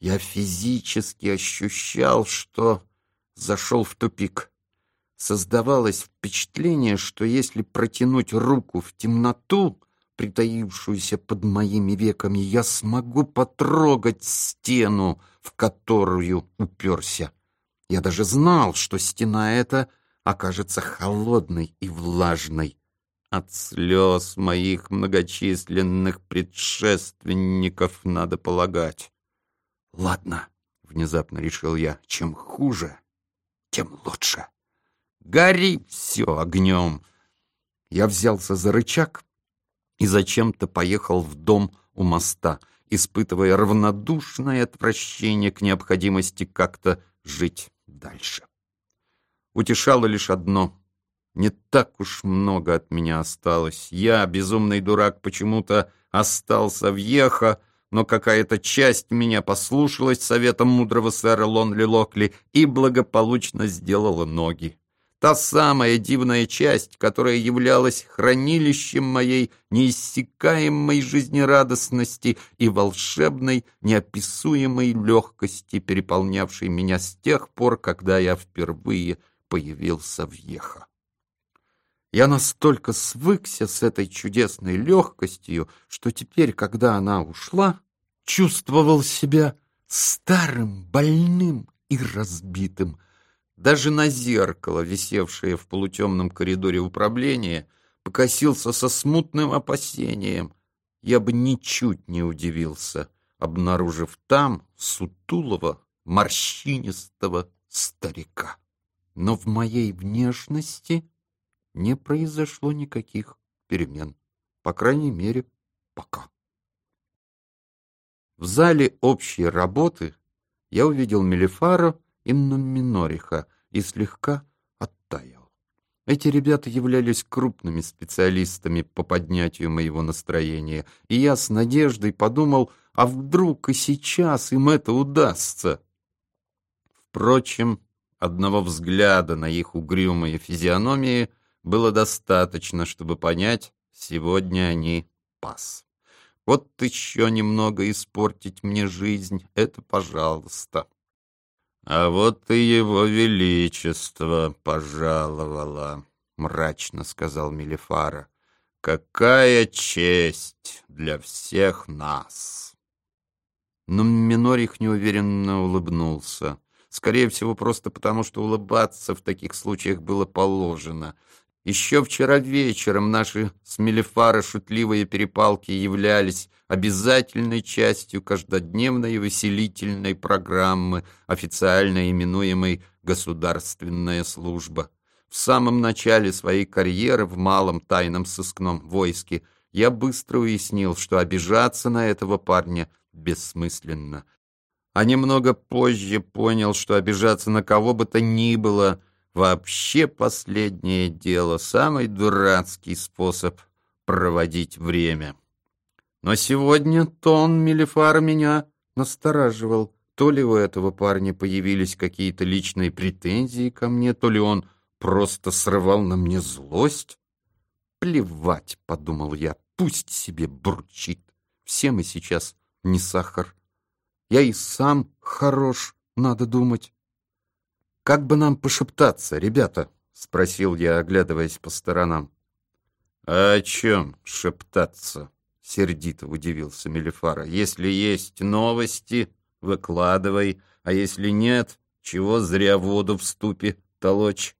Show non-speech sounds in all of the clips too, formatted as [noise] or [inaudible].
Я физически ощущал, что зашел в тупик. Создавалось впечатление, что если протянуть руку в темноту, притаившуюся под моими веками, я смогу потрогать стену, в которую уперся. Я даже знал, что стена эта окажется холодной и влажной. От слез моих многочисленных предшественников, надо полагать. Ладно, внезапно решил я, чем хуже, тем лучше. Гори все огнем. Я взялся за рычаг и зачем-то поехал в дом у моста, испытывая равнодушное отвращение к необходимости как-то жить дальше. Утешало лишь одно. Не так уж много от меня осталось. Я, безумный дурак, почему-то остался в Ехо, но какая-то часть меня послушалась советом мудрого сэра Лонли Локли и благополучно сделала ноги. Та самая дивная часть, которая являлась хранилищем моей неиссякаемой жизнерадостности и волшебной, неописуемой легкости, переполнявшей меня с тех пор, когда я впервые появился в Ехо. Я настолько свыкся с этой чудесной легкостью, что теперь, когда она ушла, чувствовал себя старым, больным и разбитым. Даже на зеркало, висевшее в полутемном коридоре управления, покосился со смутным опасением. Я бы ничуть не удивился, обнаружив там сутулого, морщинистого старика. Но в моей внешности не произошло никаких перемен. По крайней мере, пока. В зале общей работы я увидел Мелифара и Нуминориха и слегка оттаял. Эти ребята являлись крупными специалистами по поднятию моего настроения, и я с надеждой подумал, а вдруг и сейчас им это удастся? Впрочем, одного взгляда на их угрюмые физиономии — было достаточно, чтобы понять, сегодня они пас. Вот еще немного испортить мне жизнь, это пожалуйста. А вот и его величество пожаловало, мрачно сказал Мелифара. Какая честь для всех нас! Но Минорих неуверенно улыбнулся. Скорее всего, просто потому, что улыбаться в таких случаях было положено — еще вчера вечером наши с Мелефара шутливые перепалки являлись обязательной частью каждодневной веселительной программы, официально именуемой «Государственная служба». В самом начале своей карьеры в малом тайном сыскном войске я быстро уяснил, что обижаться на этого парня бессмысленно. А немного позже понял, что обижаться на кого бы то ни было – Вообще последнее дело, самый дурацкий способ проводить время. Но сегодня тон Мелифара меня настораживал. То ли у этого парня появились какие-то личные претензии ко мне, то ли он просто срывал на мне злость. Плевать, подумал я, пусть себе бурчит. Все мы сейчас не сахар. Я и сам хорош, надо думать. «Как бы нам пошептаться, ребята?» — спросил я, оглядываясь по сторонам. «А о чем шептаться?» — сердито удивился Мелифара. «Если есть новости, выкладывай, а если нет, чего зря воду в ступе толочь?»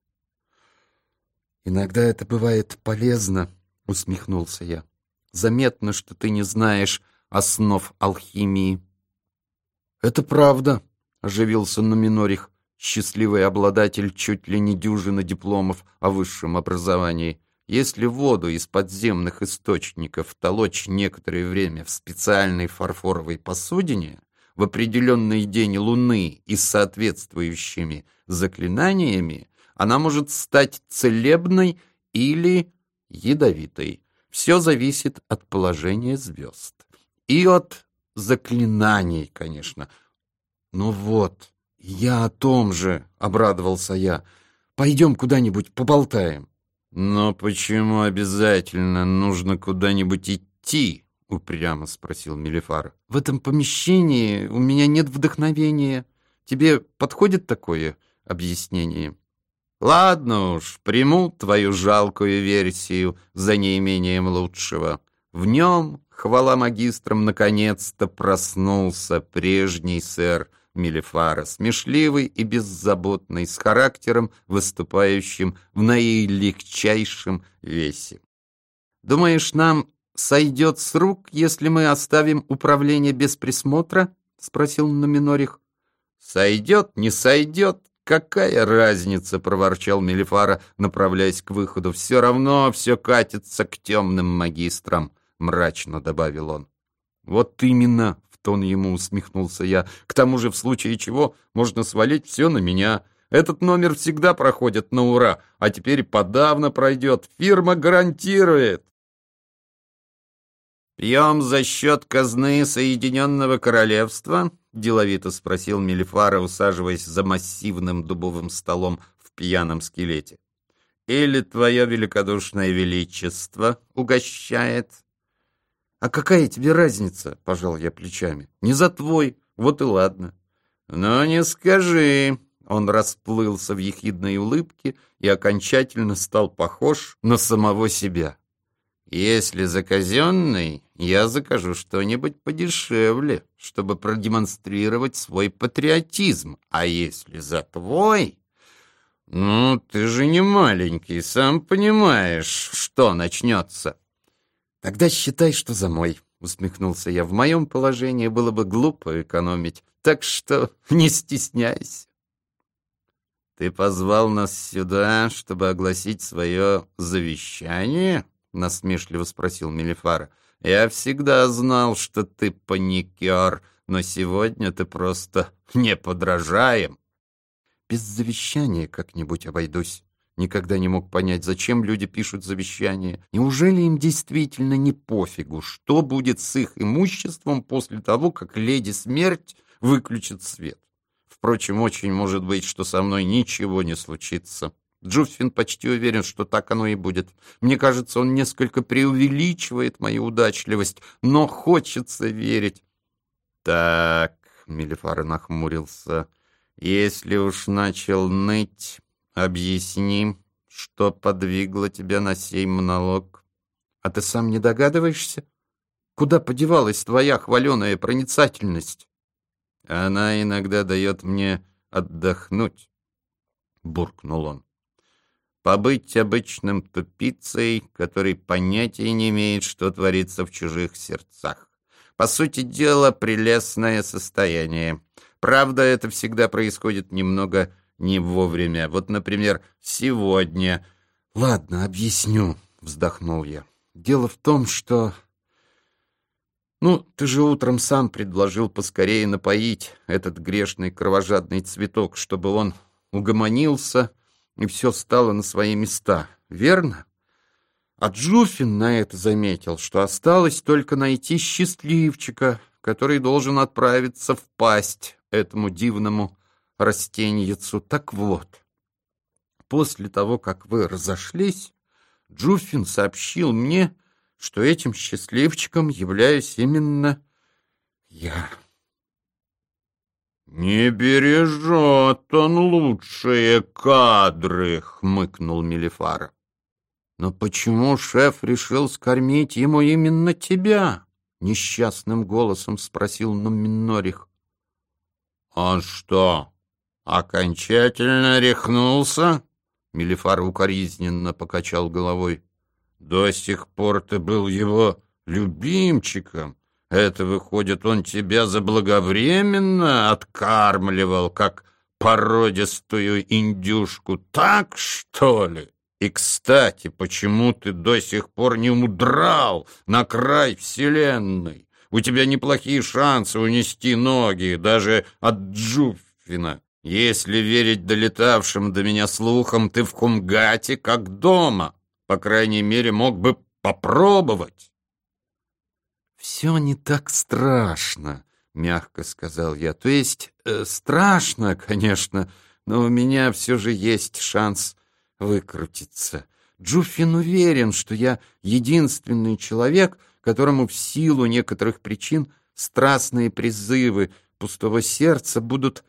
«Иногда это бывает полезно», — усмехнулся я. «Заметно, что ты не знаешь основ алхимии». «Это правда», — оживился Нуминорих счастливый обладатель чуть ли не дюжины дипломов о высшем образовании, если воду из подземных источников толочь некоторое время в специальной фарфоровой посудине, в определенный день Луны и с соответствующими заклинаниями, она может стать целебной или ядовитой. Все зависит от положения звезд. И от заклинаний, конечно. Ну вот, «Я о том же», — обрадовался я. «Пойдем куда-нибудь поболтаем». «Но почему обязательно нужно куда-нибудь идти?» — упрямо спросил Мелифар. «В этом помещении у меня нет вдохновения. Тебе подходит такое объяснение?» «Ладно уж, приму твою жалкую версию за неимением лучшего. В нем, хвала магистрам, наконец-то проснулся прежний сэр Мелифара, смешливый и беззаботный, с характером, выступающим в наилегчайшем весе. Думаешь, нам сойдет с рук, если мы оставим управление без присмотра?» — спросил Номинорих. «Сойдет, не сойдет, какая разница?» — проворчал Мелифара, направляясь к выходу. «Все равно все катится к темным магистрам», — мрачно добавил он. «Вот именно!» — тон ему усмехнулся я. «К тому же, в случае чего, можно свалить все на меня». Этот номер всегда проходит на ура, а теперь подавно пройдет. Фирма гарантирует. «Пьем за счет казны Соединенного Королевства?» — деловито спросил Мелифара, усаживаясь за массивным дубовым столом в пьяном скелете. «Или твое великодушное величество угощает?» «А какая тебе разница?» — пожал я плечами. «Не за твой, вот и ладно». «Ну, не скажи». Он расплылся в ехидной улыбке и окончательно стал похож на самого себя. Если за казенный, я закажу что-нибудь подешевле, чтобы продемонстрировать свой патриотизм. А если за твой... Ну, ты же не маленький, сам понимаешь, что начнется. Тогда считай, что за мой, усмехнулся я. В моем положении было бы глупо экономить, так что [laughs] не стесняйся. Ты позвал нас сюда, чтобы огласить свое завещание? — насмешливо спросил Мелифара. «Я всегда знал, что ты паникер, но сегодня ты просто неподражаем». «Без завещания как-нибудь обойдусь». Никогда не мог понять, зачем люди пишут завещание. Неужели им действительно не пофигу, что будет с их имуществом после того, как леди смерть выключит свет? Впрочем, очень может быть, что со мной ничего не случится. Джуффин почти уверен, что так оно и будет. Мне кажется, он несколько преувеличивает мою удачливость, но хочется верить. Так, Мелифар нахмурился, если уж начал ныть, объясни, что подвигло тебя на сей монолог. А ты сам не догадываешься? Куда подевалась твоя хваленая проницательность? Она иногда дает мне отдохнуть, буркнул он побыть обычным тупицей, который понятия не имеет, что творится в чужих сердцах. По сути дела, прелестное состояние. Правда, это всегда происходит немного не вовремя. Вот, например, сегодня... «Ладно, объясню», — вздохнул я. «Дело в том, что...» «Ну, ты же утром сам предложил поскорее напоить этот грешный кровожадный цветок, чтобы он угомонился и все стало на свои места, верно? А Джуфин на это заметил, что осталось только найти счастливчика, который должен отправиться в пасть этому дивному растеньицу. Так вот, после того, как вы разошлись, Джуфин сообщил мне, что этим счастливчиком являюсь именно я. «Не бережет он лучшие кадры», — хмыкнул Мелифара. «Но почему шеф решил скормить ему именно тебя?» — несчастным голосом спросил Нуминорих. «Он что, окончательно рехнулся?» Мелифар укоризненно покачал головой. «До сих пор ты был его любимчиком, это, выходит, он тебя заблаговременно откармливал, как породистую индюшку, так, что ли? И, кстати, почему ты до сих пор не удрал на край вселенной? У тебя неплохие шансы унести ноги даже от Джуффина. Если верить долетавшим до меня слухам, ты в Кумгате как дома. По крайней мере, мог бы попробовать. «Все не так страшно», — мягко сказал я. «То есть э, страшно, конечно, но у меня все же есть шанс выкрутиться. Джуффин уверен, что я единственный человек, которому в силу некоторых причин страстные призывы пустого сердца будут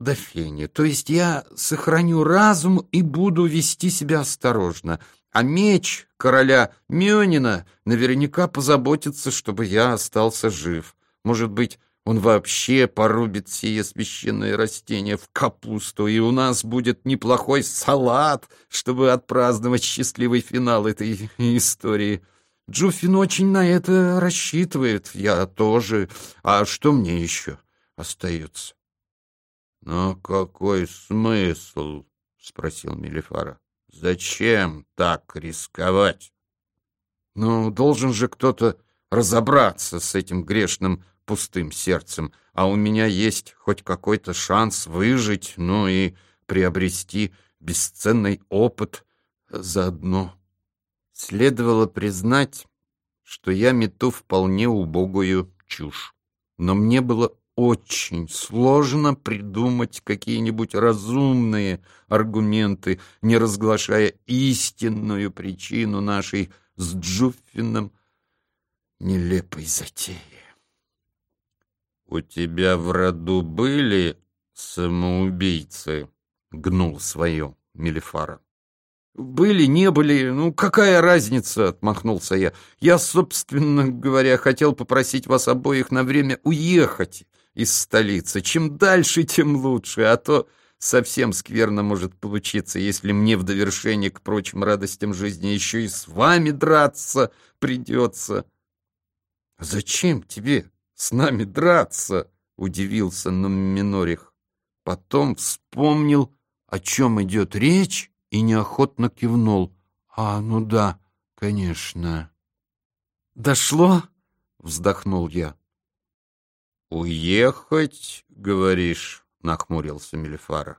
до фени. То есть я сохраню разум и буду вести себя осторожно. А меч короля Мёнина наверняка позаботится, чтобы я остался жив. Может быть, он вообще порубит сие священное растение в капусту, и у нас будет неплохой салат, чтобы отпраздновать счастливый финал этой истории. Джуффин очень на это рассчитывает, я тоже. А что мне еще остается? — Но какой смысл? — спросил Мелифара. — Зачем так рисковать? — Ну, должен же кто-то разобраться с этим грешным пустым сердцем, а у меня есть хоть какой-то шанс выжить, ну и приобрести бесценный опыт заодно. Следовало признать, что я мету вполне убогую чушь. Но мне было очень сложно придумать какие-нибудь разумные аргументы, не разглашая истинную причину нашей с Джуффином нелепой затеи. «У тебя в роду были самоубийцы?» — гнул свое Мелифара. «Были, не были, ну какая разница?» — отмахнулся я. «Я, собственно говоря, хотел попросить вас обоих на время уехать из столицы. Чем дальше, тем лучше, а то совсем скверно может получиться, если мне в довершение к прочим радостям жизни еще и с вами драться придется». «Зачем тебе с нами драться?» — удивился Нуминорих. Потом вспомнил, о чем идет речь, и неохотно кивнул. «А, ну да, конечно». «Дошло?» — вздохнул я. «Уехать, говоришь?» — нахмурился Мелифара.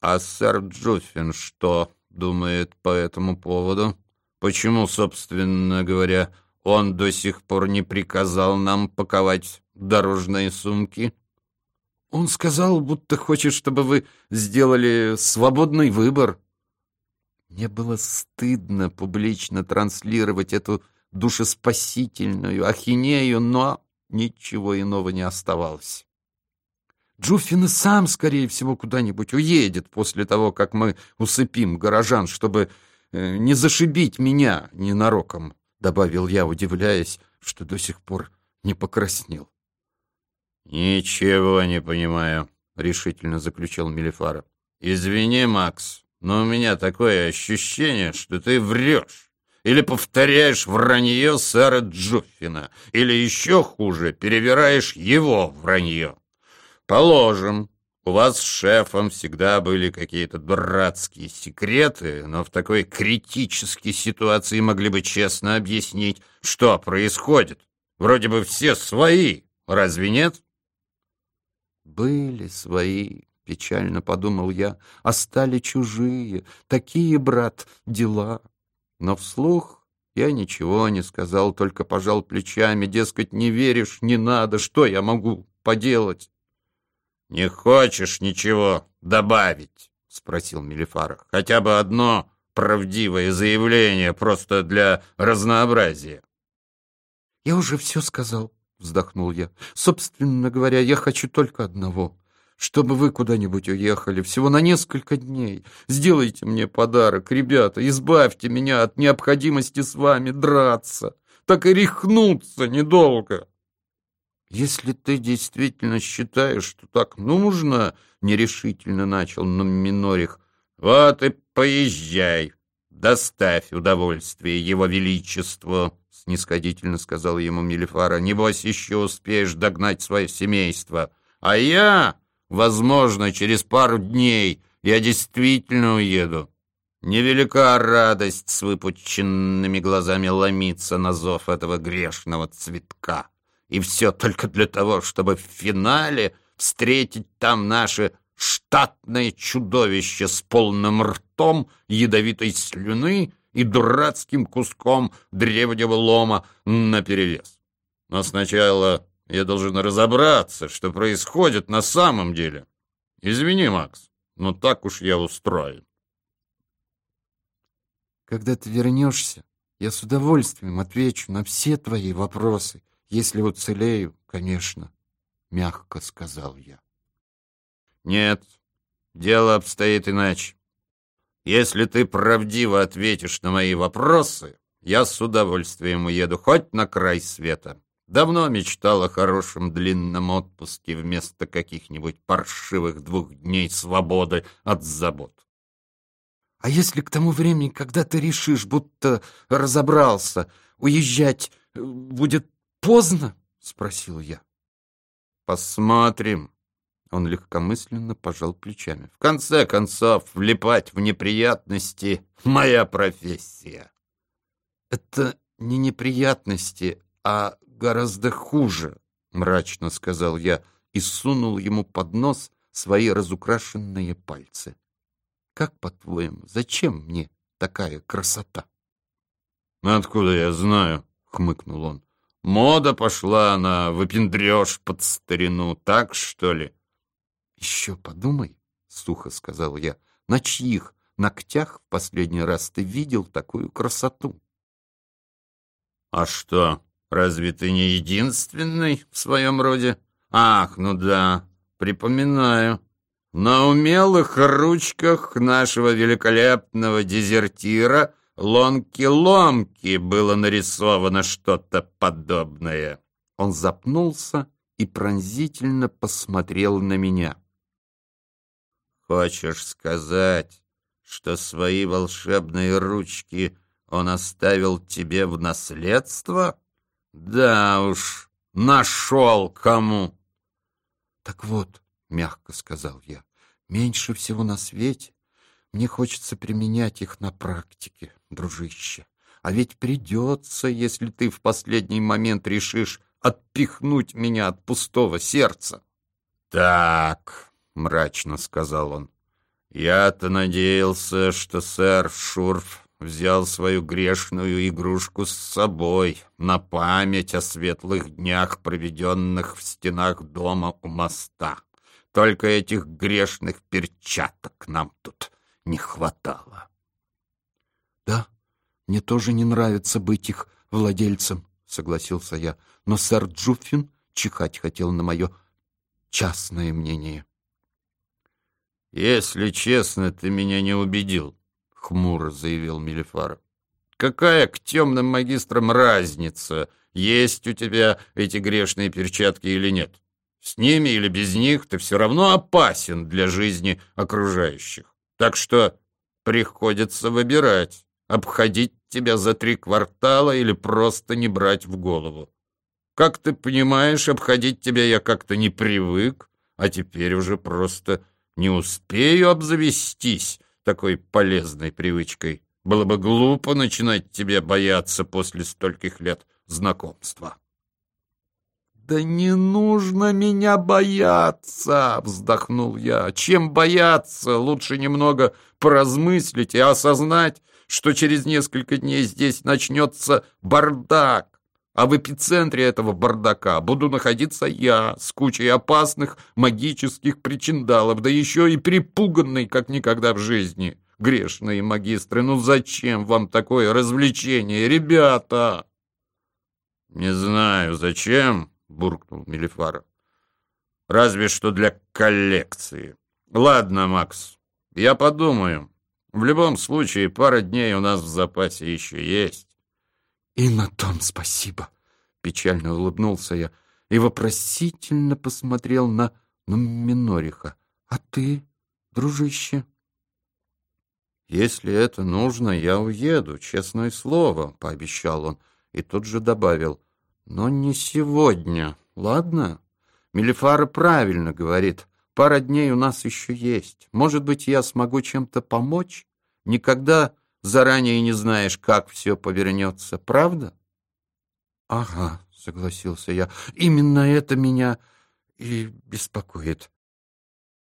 «А сэр Джуффин что думает по этому поводу? Почему, собственно говоря, он до сих пор не приказал нам паковать дорожные сумки?» «Он сказал, будто хочет, чтобы вы сделали свободный выбор», мне было стыдно публично транслировать эту душеспасительную ахинею, но ничего иного не оставалось. Джуффин сам, скорее всего, куда-нибудь уедет после того, как мы усыпим горожан, чтобы э, не зашибить меня ненароком, — добавил я, удивляясь, что до сих пор не покраснел. — Ничего не понимаю, — решительно заключил Мелифара. — Извини, Макс, но у меня такое ощущение, что ты врешь. Или повторяешь вранье сэра Джуффина, или еще хуже, перевираешь его вранье. Положим, у вас с шефом всегда были какие-то дурацкие секреты, но в такой критической ситуации могли бы честно объяснить, что происходит. Вроде бы все свои, разве нет? Были свои, Печально подумал я, а стали чужие, такие, брат, дела. Но вслух я ничего не сказал, только пожал плечами, дескать, не веришь, не надо, что я могу поделать? Не хочешь ничего добавить? Спросил Мелифара. Хотя бы одно правдивое заявление, просто для разнообразия. Я уже все сказал, вздохнул я. Собственно говоря, я хочу только одного чтобы вы куда-нибудь уехали, всего на несколько дней. Сделайте мне подарок, ребята, избавьте меня от необходимости с вами драться. Так и рехнуться недолго. Если ты действительно считаешь, что так нужно, нерешительно начал Номинорих, вот и поезжай, доставь удовольствие его величеству, снисходительно сказал ему Мелифара. Небось, еще успеешь догнать свое семейство. А я Возможно, через пару дней я действительно уеду. Невелика радость с выпученными глазами ломиться на зов этого грешного цветка. И все только для того, чтобы в финале встретить там наше штатное чудовище с полным ртом ядовитой слюны и дурацким куском древнего лома наперевес. Но сначала я должен разобраться, что происходит на самом деле. Извини, Макс, но так уж я устроен. Когда ты вернешься, Я с удовольствием отвечу на все твои вопросы, если уцелею, конечно, — мягко сказал я. Нет, дело обстоит иначе. Если ты правдиво ответишь на мои вопросы, я с удовольствием уеду хоть на край света. Давно мечтал о хорошем длинном отпуске вместо каких-нибудь паршивых двух дней свободы от забот. А если к тому времени, когда ты решишь, будто разобрался, уезжать э, будет поздно? — спросил я. Посмотрим. Он легкомысленно пожал плечами. В конце концов, влипать в неприятности — моя профессия. Это не неприятности, а гораздо хуже, — мрачно сказал я и сунул ему под нос свои разукрашенные пальцы. Как, по-твоему, зачем мне такая красота? — Откуда я знаю? — хмыкнул он. — Мода пошла на выпендрешь под старину, так что ли? — Еще подумай, — сухо сказал я, — на чьих ногтях в последний раз ты видел такую красоту? — А что, Разве ты не единственный в своем роде? Ах, ну да, припоминаю. На умелых ручках нашего великолепного дезертира Ломки-ломки было нарисовано что-то подобное. Он запнулся и пронзительно посмотрел на меня. «Хочешь сказать, что свои волшебные ручки он оставил тебе в наследство?» Да уж, нашел кому. Так вот, мягко сказал я, меньше всего на свете мне хочется применять их на практике, дружище. А ведь придется, если ты в последний момент решишь отпихнуть меня от пустого сердца. Так, мрачно сказал он, я-то надеялся, что сэр Шурф взял свою грешную игрушку с собой на память о светлых днях, проведенных в стенах дома у моста. Только этих грешных перчаток нам тут не хватало. Да, мне тоже не нравится быть их владельцем, согласился я, но сэр Джуффин чихать хотел на мое частное мнение. Если честно, ты меня не убедил, — хмуро заявил Мелифар. «Какая к темным магистрам разница, есть у тебя эти грешные перчатки или нет? С ними или без них ты все равно опасен для жизни окружающих. Так что приходится выбирать, обходить тебя за три квартала или просто не брать в голову. Как ты понимаешь, обходить тебя я как-то не привык, а теперь уже просто не успею обзавестись» такой полезной привычкой. Было бы глупо начинать тебе бояться после стольких лет знакомства. «Да не нужно меня бояться!» — вздохнул я. «Чем бояться? Лучше немного поразмыслить и осознать, что через несколько дней здесь начнется бардак. А в эпицентре этого бардака буду находиться я с кучей опасных магических причиндалов, да еще и припуганный, как никогда в жизни. Грешные магистры, ну зачем вам такое развлечение, ребята? Не знаю, зачем, буркнул Мелифаров. Разве что для коллекции. Ладно, Макс, я подумаю. В любом случае, пара дней у нас в запасе еще есть. «И на том спасибо!» — печально улыбнулся я и вопросительно посмотрел на Нуминориха. «А ты, дружище?» «Если это нужно, я уеду, честное слово», — пообещал он, и тут же добавил. «Но не сегодня, ладно? Мелифара правильно говорит. Пара дней у нас еще есть. Может быть, я смогу чем-то помочь? Никогда заранее не знаешь, как все повернется, правда? — Ага, — согласился я, — именно это меня и беспокоит.